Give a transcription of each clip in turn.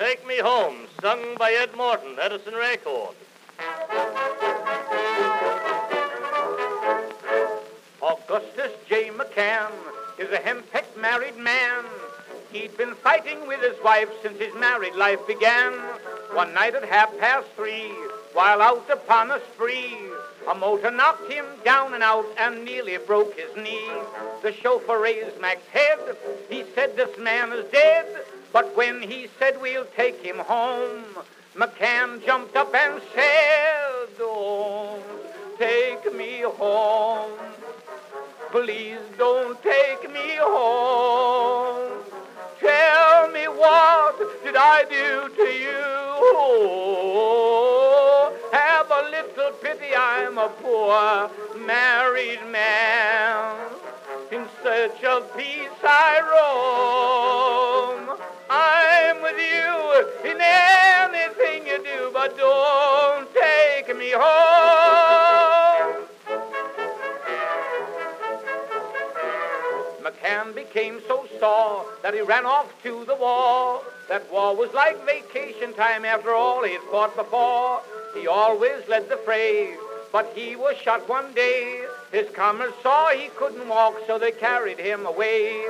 Take Me Home, sung by Ed Morton, Edison Record. Augustus J. McCann is a henpecked married man. He'd been fighting with his wife since his married life began. One night at half past three, while out upon a spree, a motor knocked him down and out and nearly broke his knee. The chauffeur raised Mac's head. He said, This man is dead. But when he said, We'll take him home, McCann jumped up and said, Don't take me home. Please don't take me home. Tell me what did I do to you? Have a little pity, I'm a poor married man. In search of peace I roam. Home. McCann became so sore that he ran off to the war. That war was like vacation time after all he'd fought before. He always led the fray, but he was shot one day. His comrades saw he couldn't walk, so they carried him away.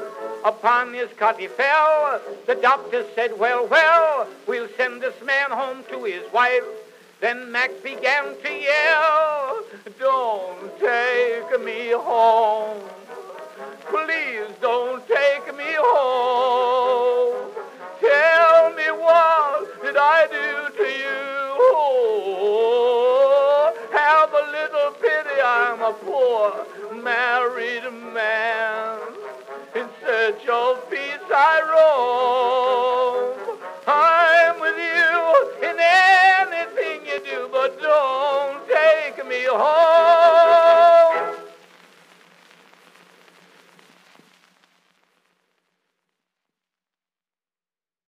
Upon his cot he fell. The doctor said, Well, well, we'll send this man home to his wife. Then Mac began to yell, Don't take me home. Please don't take me home. Tell me what did I do to you? Have a little pity, I'm a poor married man. In search of peace I roam. Me home.